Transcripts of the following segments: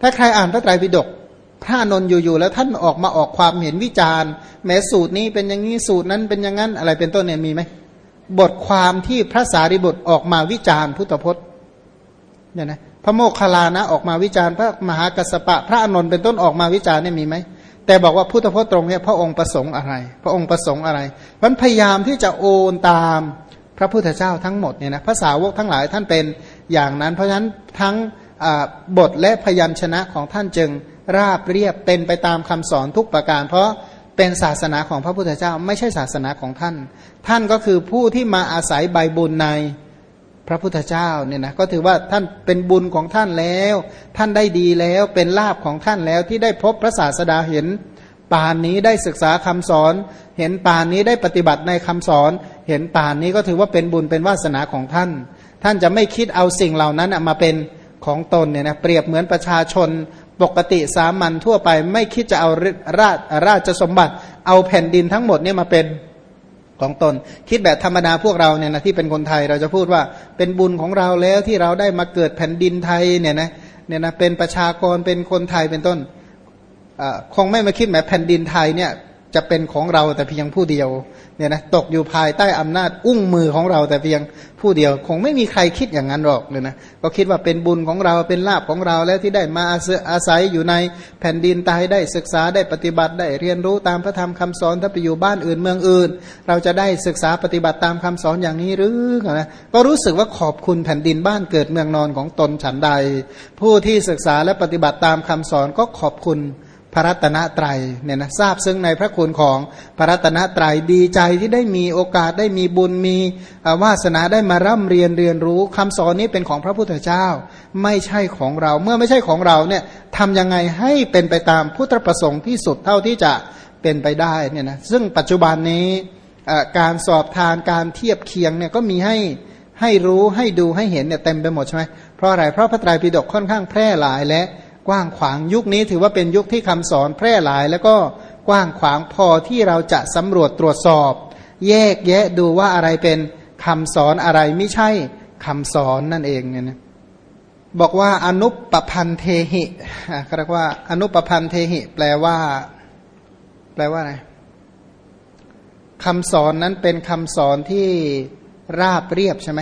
ถ้าใครอ่านพระไตรปิฎกพระนนท์อยู่ๆแล้วท่านออกมาออกความเห็นวิจารณ์แม้สูตรนี้เป็นอย่างนี้สูตรนั้นเป็นอย่างนั้นอะไรเป็นต้นเนี่ยมีไหมบทความที่พระสารีบุตรออกมาวิจารณ์พุทธพจน์เนี่ยนะพระโมคคัลลานะออกมาวิจารณ์พระมหากัสปะ พระอนนท์เป็นต้นออกมาวิจารณ์เนี่ยมีไหมแต่บอกว่าพุทธพจน์ตรงเนี้พระองค์ประสงค์อะไร พระองค์ประสงค์อะไรมันพยายามที่จะโอนตามพระพุทธเจ้าทั้งหมดเนี่ยนะภาษาวกทั้งหลายท่านเป็นอย่างนั้น เพราะฉะนั้นทั้ง บทและพยัญชนะของท่านจึงราบเรียบเป็นไปตามคำสอนทุกประการ เพราะเป็นศาสนาของพระพุทธเจ้าไม่ใช่ศาสนาของท่าน ท่านก็คือผู้ที่มาอาศัยใบบุญในพระพุทธเจ้าเนี่ยนะก็ถือว่าท่านเป็นบุญของท่านแล้ว ท่านได้ดีแล้วเป็นลาบของท่านแล้วที่ได้พบพระศาสดาเห็นป่านนี้ได้ศึกษาคำสอน เห็นป่านนี้ได้ปฏิบัติในคำสอน เห็นป่านนี้ก็ถือว่าเป็นบุญเป็นวาสนาของท่าน ท่านจะไม่คิดเอาสิ่งเหล่านั้นมาเป็น ของตนเนี่ยนะเปรียบเหมือนประชาชนปกติสามัญทั่วไป ไม่คิดจะเอาราชราชสมบัติ เอาแผ่นดินทั้งหมดเนี่ยมาเป็นของตน คิดแบบธรรมดาพวกเราเนี่ยนะที่เป็นคนไทยเราจะพูดว่าเป็นบุญของเราแล้วที่เราได้มาเกิดแผ่นดินไทยเนี่ยนะเนี่ยนะเป็นประชากรเป็นคนไทยเป็นต้นคงไม่มาคิดแบบแผ่นดินไทยเนี่ย จะเป็นของเราแต่เพียงผู้เดียวเนี่ยนะตกอยู่ภายใต้อำนาจอุ้งมือของเราแต่เพียงผู้เดียว คงไม่มีใครคิดอย่างนั้นหรอกเลยนะก็คิดว่าเป็นบุญของเราเป็นลาบของเราแล้วที่ได้มาอาศัยอยู่ในแผ่นดินไทยได้ศึกษาได้ปฏิบัติได้เรียนรู้ตามพระธรรมคำสอนถ้าไปอยู่บ้านอื่นเมืองอื่น เราจะได้ศึกษาปฏิบัติตามคำสอนอย่างนี้หรือนะก็รู้สึกว่าขอบคุณแผ่นดินบ้านเกิดเมืองนอนของตนฉันใด ผู้ที่ศึกษาและปฏิบัติตามคำสอนก็ขอบคุณ พระรัตนตรัยเนี่ยนะทราบซึ่งในพระคุณของพระรัตนตรัยดีใจที่ได้มีโอกาสได้มีบุญมีวาสนาได้มาร่ำเรียนเรียนรู้คำสอนนี้เป็นของพระพุทธเจ้า ไม่ใช่ของเราเมื่อไม่ใช่ของเราเนี่ยทำยังไงให้เป็นไปตามพุทธประสงค์ที่สุดเท่าที่จะเป็นไปได้เนี่ยนะซึ่งปัจจุบันนี้การสอบทานการเทียบเคียงเนี่ยก็มีให้ให้รู้ให้ดูให้เห็นเนี่ยเต็มไปหมดใช่ไหมเพราะอะไรเพราะพระไตรปิฎกค่อนข้างแพร่หลายและ กว้างขวางยุคนี้ถือว่าเป็นยุคที่คำสอนแพร่หลาย แล้วก็กว้างขวางพอที่เราจะสำรวจตรวจสอบ แยกแยะดูว่าอะไรเป็นคำสอนอะไรไม่ใช่คำสอนนั่นเองเนี่ยนะบอกว่าอนุปปพันเทหิเขาเรียกว่า อนุปพันเทหิ แปลว่า แปลว่าอะไรคำสอนนั้นเป็นคำสอนที่ราบเรียบใช่ไหม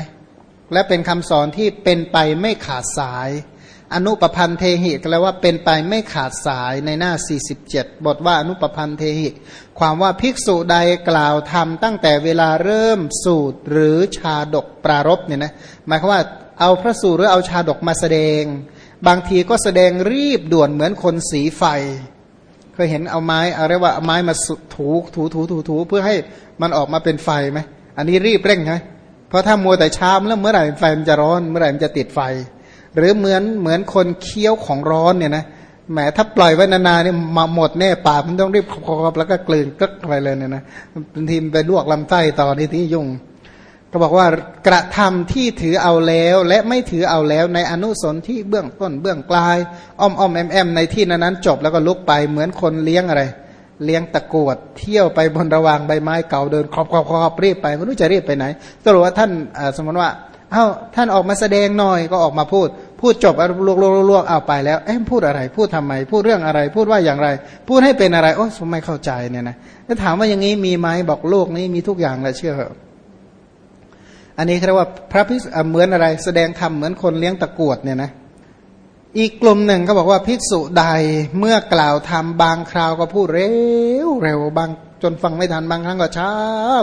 และเป็นคำสอนที่เป็นไปไม่ขาดสาย อนุปพันเทหิก็แปลว่าเป็นไปไม่ขาดสายในหน้า 47 บทว่าอนุปพันเทหิ ความว่าภิกษุใดกล่าวทำตั้งแต่เวลาเริ่มสูตรหรือชาดกปรารบเนี่ยนะหมายความว่าเอาพระสูตรหรือเอาชาดกมาแสดง บางทีก็แสดงรีบด่วนเหมือนคนสีไฟ เคยเห็นเอาไม้อะไรว่าเอาไม้มาถูถูถูถูถูเพื่อให้มันออกมาเป็นไฟไหมอันนี้รีบเร่งใช่ไหมเพราะถ้ามัวแต่ช้าแล้วเมื่อไหร่ไฟมันจะร้อนเมื่อไหร่มันจะติดไฟ หรือเหมือนเหมือนคนเคี้ยวของร้อนเนี่ยนะแหมถ้าปล่อยไว้นานๆเนี่ยมาหมดแน่ปากมันต้องรีบคอบแล้วก็กลืนกึกไปเลยเนี่ยนะบางทีไปลวกลำไส้ต่อที่ที่ยุ่งก็บอกว่ากระทำที่ถือเอาแล้วและไม่ถือเอาแล้วในอนุสนที่เบื้องต้นเบื้องปลายอ้อมอ้อมแอมแอมในที่นั้นจบแล้วก็ลุกไปเหมือนคนเลี้ยงอะไร เลี้ยงตะกวดเที่ยวไปบนระวางใบไม้เก่าเดินครอบครอบครอบรีบไปไม่รู้จะรีบไปไหนสรุปว่าท่านสมมติว่าเอ้าท่านออกมาแสดงหน่อยก็ออกมาพูด พูดจบลวกลวกเอาไปแล้วเอ๊ะพูดอะไร พูดทำไม พูดเรื่องอะไร พูดว่าอย่างไร พูดให้เป็นอะไร โอ้ผมไม่เข้าใจเนี่ยนะแล้วถามว่าอย่างนี้มีไหมบอกโลกนี้มีทุกอย่างแหละเชื่อเหรออันนี้เรียกว่าพระพิเหมือนอะไร แสดงธรรมเหมือนคนเลี้ยงตะกวดเนี่ยนะอีกกลุ่มหนึ่งก็บอกว่าภิกษุใดเมื่อกล่าวทำบางคราวก็พูดเร็วเร็วบาง จนฟังไม่ทันบางครั้งก็ช้า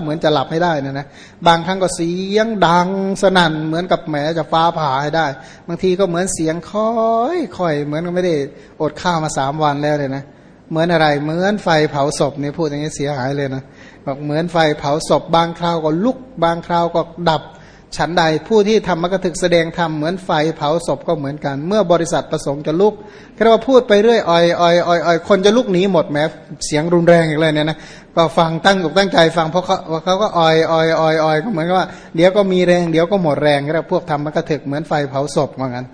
เหมือนจะหลับไม่ได้นะนะบางครั้งก็เสียงดังสนั่นเหมือนกับแหมจะฟ้าผ่าให้ได้ บางทีก็เหมือนเสียงค่อยค่อยเหมือนก็ไม่ได้อดข้าวมาสามวันแล้วเลยนะเหมือนอะไรเหมือนไฟเผาศพนี่พูดอย่างนี้เสียหายเลยนะบอกเหมือนไฟเผาศพบางคราวก็ลุก บางคราวก็ดับ ฉันใดผู้ที่ทำมกถึกแสดงธรรมเหมือนไฟเผาศพก็เหมือนกัน เมื่อบริษัทประสงค์จะลุกเราพูดไปเรื่อยอ่อยอ่อยอ่อยอ่อยคนจะลุกหนีหมดแม้เสียงรุนแรงอย่างเลยเนี่ยนะก็ฟังตั้งอกตั้งใจฟังเพราะเขาเขาก็อ่อยอ่อยอ่อยอ่อยก็เหมือนกับว่าเดี๋ยวก็มีแรงเดี๋ยวก็หมดแรงเราพวกทำมกถึกเหมือนไฟเผาศพเหมือนกัน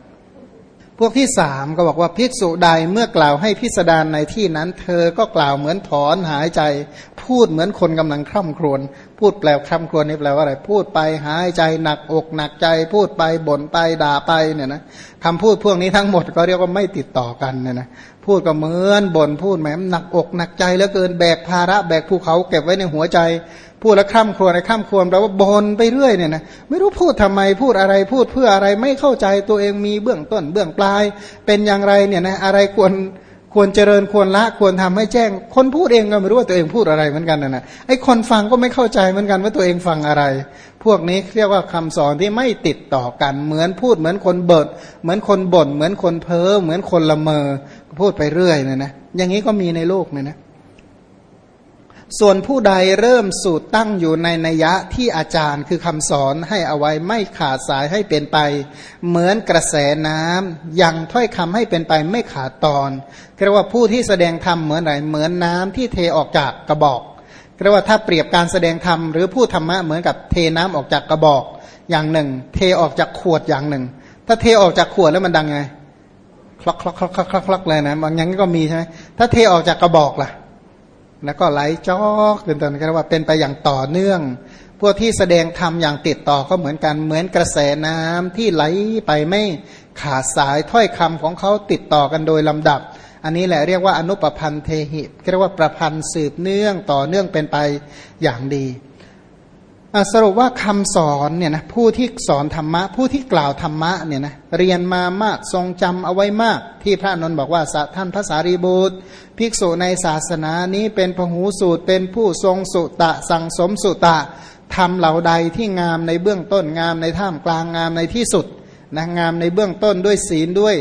พวกที่สามก็บอกว่าภิกษุใดเมื่อกล่าวให้พิสดารในที่นั้น เธอก็กล่าวเหมือนถอนหายใจ พูดเหมือนคนกำลังคร่ำครวญ พูดแปลคำครวญนี่แปลว่าอะไร พูดไปหายใจหนักอกหนักใจ พูดไปบ่นไปด่าไปเนี่ยนะคำพูดพวกนี้ทั้งหมดก็เรียกว่าไม่ติดต่อกันเนี่ยนะพูดก็เหมือนบ่นพูดแหมหนักอกหนักใจเหลือเกินแบกภาระแบกภูเขาเก็บไว้ในหัวใจ พูดแล้วข้ามครวญในข้ามครวญแปลว่าบ่นไปเรื่อยเนี่ยนะไม่รู้พูดทำไมพูดอะไรพูดเพื่ออะไรไม่เข้าใจตัวเองมีเบื้องต้นเบื้องปลาย เป็นอย่างไรเนี่ยนะอะไรควร ควรเจริญควรละควรทำให้แจ้ง คนพูดเองก็ไม่รู้ว่าตัวเองพูดอะไรเหมือนกันนะนะไอ้คนฟังก็ไม่เข้าใจเหมือนกันว่าตัวเองฟังอะไร พวกนี้เรียกว่าคำสอนที่ไม่ติดต่อกันเหมือนพูดเหมือนคนเบิด เหมือนคนบ่น เหมือนคนเพ้อเหมือนคนละเมอพูดไปเรื่อยเนี่ยนะอย่างนี้ก็มีในโลกเนี่ยนะ ส่วนผู้ใดเริ่มสูตรตั้งอยู่ในนัยยะที่อาจารย์คือคำสอนให้เอาไว้ไม่ขาดสายให้เป็นไป เหมือนกระแสน้ำยังถ้อยคำให้เป็นไปไม่ขาดตอนเรียกว่าผู้ที่แสดงธรรมเหมือนไหนเหมือนน้ำที่เทออกจากกระบอกเรียกว่าถ้าเปรียบการแสดงธรรมหรือพูดธรรมะเหมือนกับเทน้ำออกจากกระบอกอย่างหนึ่ง เทออกจากขวดอย่างหนึ่ง ถ้าเทออกจากขวดแล้วมันดังไงคลักคลักคลักคลักคลักเลยนะบางอย่างก็มีใช่ไหมถ้าเทออกจากกระบอกล่ะ แล้วก็ไหลจอกเป็นต้นกันว่าเป็นไปอย่างต่อเนื่อง พวกที่แสดงธรรมอย่างติดต่อก็เหมือนกันเหมือนกระแสน้ำที่ไหลไปไม่ขาดสายถ้อยคำของเขาติดต่อกันโดยลำดับ อันนี้แหละเรียกว่าอนุปพันธ์เทหิเรียกว่าประพันธ์สืบเนื่องต่อเนื่องเป็นไปอย่างดี สรุปว่าคำสอนเนี่ยนะผู้ที่สอนธรรมะ ผู้ที่กล่าวธรรมะเนี่ยนะเรียนมามากทรงจำเอาไว้มาก ที่พระนนท์บอกว่าท่านพระสารีบุตรภิกษุในศาสนานี้เป็นพหูสูตรเป็นผู้ทรงสุตะสั่งสมสุตะทำเหล่าใดที่งามในเบื้องต้นงามในท่ามกลางงามในที่สุดนะงามในเบื้องต้นด้วยศีลด้วย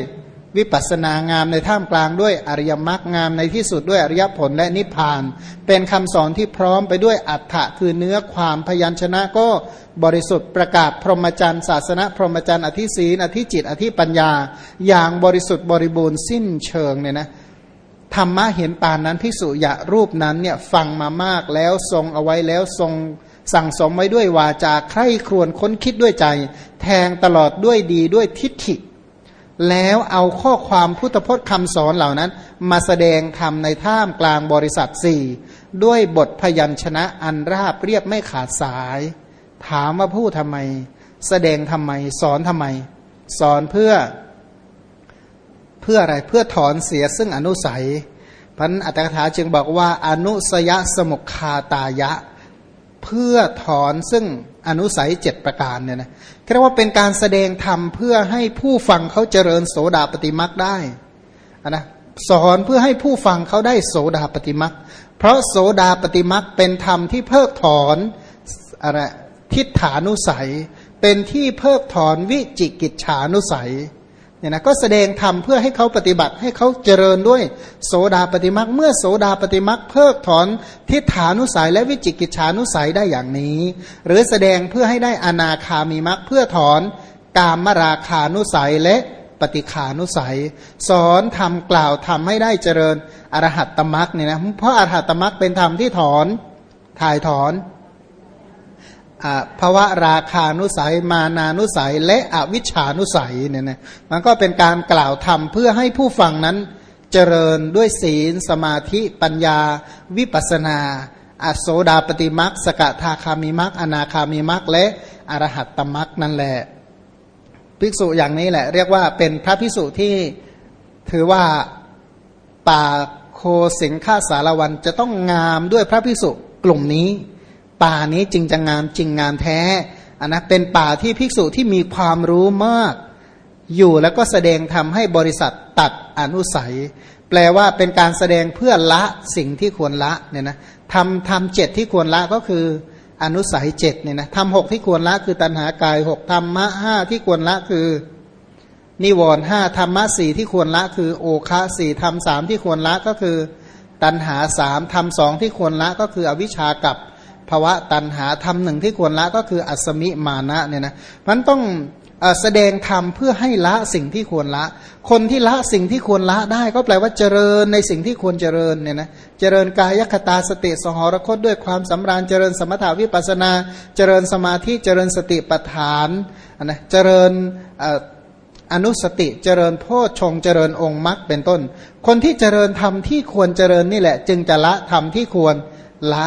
วิปัสสนางามในท่ามกลางด้วยอริยมรรคงามในที่สุดด้วยอริยผลและนิพพาน เป็นคำสอนที่พร้อมไปด้วยอัฏฐะคือเนื้อความพยัญชนะก็บริสุทธิ์ประกาศพรหมจรรย์ศาสนาพรหมจรรย์อธิศีนอธิจิต อธิปัญญา อย่างบริสุทธิ์บริบูรณ์สิ้นเชิงเนี่ยนะธรรมะเห็นปานนั้นพิสุยะรูปนั้นเนี่ยฟังมามากแล้วทรงเอาไว้แล้วทรงสั่งสมไว้ด้วยวาจาใคร่ครวญค้นคิดด้วยใจ แทงตลอดด้วยดีด้วยทิฏฐิ แล้วเอาข้อความพุทธพจน์คำสอนเหล่านั้น มาแสดงธรรมในท่ามกลางบริษัทสี่ด้วยบทพยัญชนะอันราบเรียบไม่ขาดสาย ถามว่าพูดทำไม แสดงทำไม สอนทำไม สอนเพื่อ เพื่ออะไรเพื่อถอนเสียซึ่งอนุสัยพันอัตถกถาจึงบอกว่าอนุสยสมุขคาตายะ เพื่อถอนซึ่ง อนุสัยเจ็ดประการเนี่ยนะเรียกว่าเป็นการแสดงธรรมเพื่อให้ผู้ฟังเขาเจริญโสดาปฏิมักได้นะสอนเพื่อให้ผู้ฟังเขาได้โสดาปฏิมักเพราะโสดาปฏิมักเป็นธรรมที่เพิกถอนอะไรทิฏฐานุสัย เป็นที่เพิกถอนวิจิกิจฉานุสัย เนี่ยนะก็แสดงธรรมเพื่อให้เขาปฏิบัติให้เขาเจริญด้วยโสดาปฏิมักเมื่อโสดาปฏิมักเพิกถอนทิฏฐานุสัยและวิจิกิจฉานุสัยได้อย่างนี้ หรือแสดงเพื่อให้ได้อนาคามีมักเพื่อถอนกามราคานุสัยและปฏิขานุสัย สอนทำกล่าวทำให้ได้เจริญอรหัตตมักเนี่ยนะเพราะอรหัตตมักเป็นธรรมที่ถอนถ่ายถอน ภาวะราคานุสัย มานานุสัย และอวิชานุสัยเนี่ยนะมันก็เป็นการกล่าวธรรมเพื่อให้ผู้ฟังนั้นเจริญด้วยศีล สมาธิปัญญา วิปัสนา อโสดาปฏิมักสกทาคามิมักอนาคามิมักและอรหัตตมักนั่นแหละภิกษุอย่างนี้แหละ เรียกว่าเป็นพระภิกษุที่ถือว่าป่าโคสิงฆาสารวันจะต้องงามด้วยพระภิกษุกลุ่มนี้ ป่านี้จึงจะงามจริงงามแท้อันนะเป็นป่าที่ภิกษุที่มีความรู้มาก อยู่แล้วก็แสดงทำให้บริษัทตัดอนุสัย แปลว่าเป็นการแสดงเพื่อละสิ่งที่ควรละเนี่ยนะทำทำเจ็ดที่ควรละก็คืออนุสัยเจ็ดเนี่ยนะทำหกที่ควรละคือตัณหากายหกธรรมะห้าที่ควรละคือนิวรณ์ห้าธรรมะสี่ที่ควรละคือโอคะสี่ธรรมสามที่ควรละก็คือ ตัณหาสามธรรมสองที่ควรละก็คืออวิชากับ ภาวะตันหาธรรมหนึ่งที่ควรละก็คืออัศมิมานะเนี่ยนะมันต้องแสดงธรรมเพื่อให้ละสิ่งที่ควรละ คนที่ละสิ่งที่ควรละได้ ก็แปลว่าเจริญในสิ่งที่ควรเจริญเนี่ยนะเจริญกายคตาสติสหรคตด้วยความสำราญเจริญสมถาวิปัสนา เจริญสมาธิเจริญสติปัฏฐานนะเจริญอนุสติเจริญโพชฌงเจริญองค์มรรคเป็นต้น คนที่เจริญธรรมที่ควรเจริญนี่แหละ จึงจะละธรรมที่ควรละ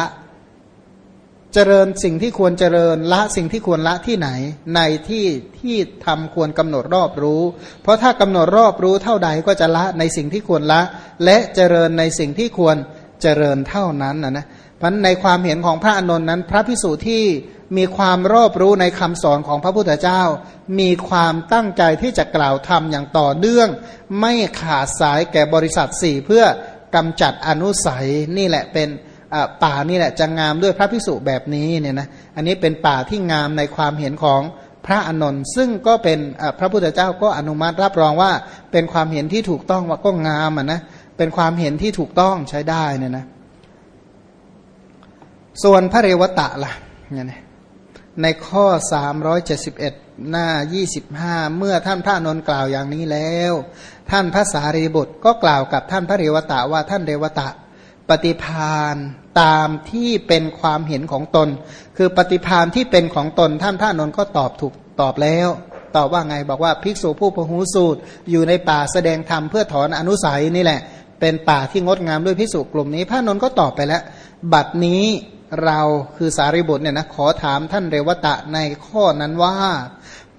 เจริญสิ่งที่ควรเจริญละสิ่งที่ควรละที่ไหน ในที่ที่ทำควรกำหนดรอบรู้ เพราะถ้ากำหนดรอบรู้เท่าใดก็จะละในสิ่งที่ควรละ และเจริญในสิ่งที่ควรเจริญเท่านั้นนะนะพราะในความเห็นของพระอานนท์นั้น พระพิสุที่มีความรอบรู้ในคำสอนของพระพุทธเจ้า มีความตั้งใจที่จะกล่าวธรรมอย่างต่อเนื่อง ไม่ขาดสายแก่บริษัทสี่เพื่อกำจัดอนุสัยนี่แหละเป็น ป่านี่แหละจะงามด้วยพระพิสุแบบนี้เนี่ยนะอันนี้เป็นป่าที่งามในความเห็นของพระอนนท์ซึ่งก็เป็นพระพุทธเจ้าก็อนุมัติรับรองว่าเป็นความเห็นที่ถูกต้องว่าก็งามอะนะเป็นความเห็นที่ถูกต้องใช้ได้เนี่ยนะส่วนพระเรวตะล่ะเนี่ยนะในข้อ 371 หน้า 25 เมื่อท่านพระนนท์กล่าวอย่างนี้แล้ว ท่านพระสารีบุตรก็กล่าวกับท่านพระเรวตะว่าท่านเรวตะ ฏิพานตามที่เป็นความเห็นของตน คือปฏิพานที่เป็นของตนท่านพระนนท์ก็ตอบถูกตอบแล้ว ตอบว่าไงบอกว่าภิกษุผู้พหูสูตรอยู่ในป่าแสดงธรรมเพื่อถอนอนุสัยนี่แหละ เป็นป่าที่งดงามด้วยภิกษุกลุ่มนี้พระนนท์ก็ตอบไปแล้ว บัดนี้เราคือสารีบุตรเนี่ยนะขอถามท่านเรวตะในข้อนั้นว่า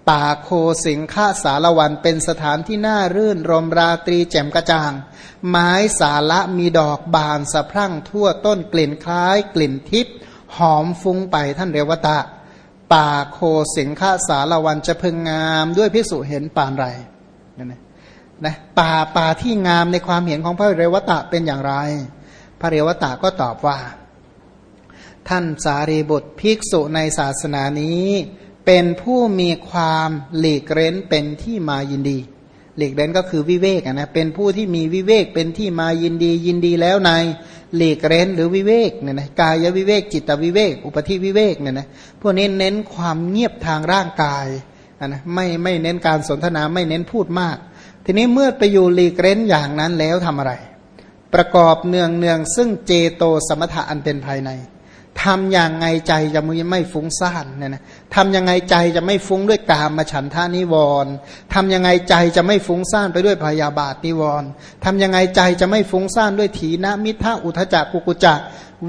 ป่าโคสิงฆาสารวันเป็นสถานที่น่ารื่นรมราตรีแจ่มกระจ่าง ไม้สาละมีดอกบานสะพรั่งทั่วต้นกลิ่นคล้ายกลิ่นทิพย์หอมฟุ้งไปท่านเรวตะ ป่าโคสิงฆาสารวันจะพึงงามด้วยพิสุเห็นปานไรนะนะป่าป่าที่งามในความเห็นของพระเรวตะเป็นอย่างไร พระเรวตะก็ตอบว่า ท่านสารีบุตรภิกษุในศาสนานี้ เป็นผู้มีความหลีกเร้นเป็นที่มายินดี หลีกเร้นก็คือวิเวกนะเป็นผู้ที่มีวิเวกเป็นที่มายินดี ยินดีแล้วในหลีกเร้นหรือวิเวกเนี่ยนะกายวิเวกจิตวิเวก อุปธิวิเวกเนี่ยนะพวกนี้เน้นความเงียบทางร่างกายนะไม่ไม่เน้นการสนทนาไม่เน้นพูดมาก ทีนี้เมื่อไปอยู่หลีกเร้นอย่างนั้นแล้วทำอะไร ประกอบเนืองเนืองซึ่งเจโตสมถะอันเป็นภายใน ทำอย่างไงใจจะไม่ฟุ้งซ่านเนี่ยนะทำยังไงใจจะไม่ฟุ้งด้วยกามมาฉันทานิวรณ์ทำยังไงใจจะไม่ฟุ้งซ่านไปด้วยพยาบาทนิวรณ์ทำยังไงใจจะไม่ฟุ้งซ่านด้วยถีนมิทะอุทจักกุกุจัก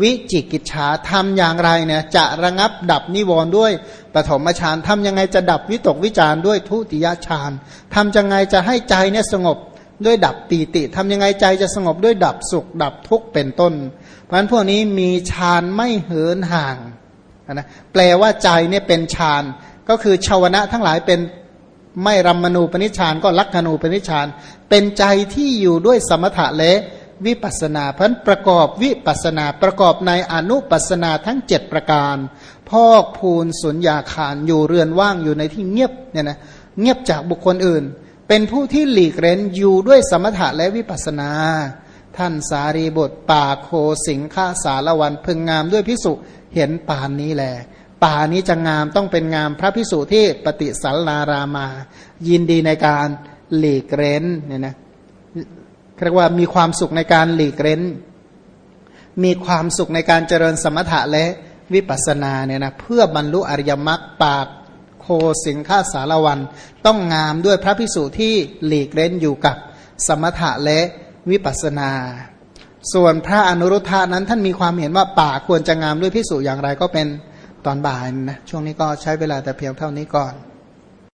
วิจิกิจฉาทำอย่างไรเนี่ยจะระงับดับนิวรณ์ด้วยปฐมฌานทำยังไงจะดับวิตกวิจารด้วยทุติยฌานทำยังไงจะให้ใจเนี่ยสงบ ด้วยดับปีติทำยังไงใจจะสงบด้วยดับสุข ดับทุกข์เป็นต้น เพราะฉะนั้นพวกนี้มีฌานไม่เหินห่างนะแปลว่าใจเนี่ยเป็นฌานก็คือชาวนะทั้งหลายเป็นไม่รัมมณูปนิชานก็ลักขณูปนิชาน เป็นใจที่อยู่ด้วยสมถะและวิปัสนาพันประกอบวิปัสนาประกอบในอนุปัสนาทั้งเจ็ดประการ พอกพูนสุญญาคารอยู่เรือนว่างอยู่ในที่เงียบเนี่ยนะเงียบจากบุคคลอื่น เป็นผู้ที่หลีกเร้นอยู่ด้วยสมถะและวิปัสนา ท่านสารีบทป่าโคสิงฆาสารวันพึงงามด้วยพิสุเห็นป่านนี้แหละป่านี้จะงามต้องเป็นงามพระพิสุที่ปฏิสัลนารามา ยินดีในการหลีกเร้นเนี่ยนะเรียกว่ามีความสุขในการหลีกเร้น มีความสุขในการเจริญสมถะและวิปัสสนาเนี่ยนะเพื่อบรรลุอริยมรรคปาก โคสิงฆาสารวัน ต้องงามด้วยพระพิสุที่หลีกเล้นอยู่กับสมถะและวิปัสนา ส่วนพระอนุรุทธานั้นท่านมีความเห็นว่าป่าควรจะงามด้วยพิสุอย่างไรก็เป็นตอนบ่ายนะช่วงนี้ก็ใช้เวลาแต่เพียงเท่านี้ก่อน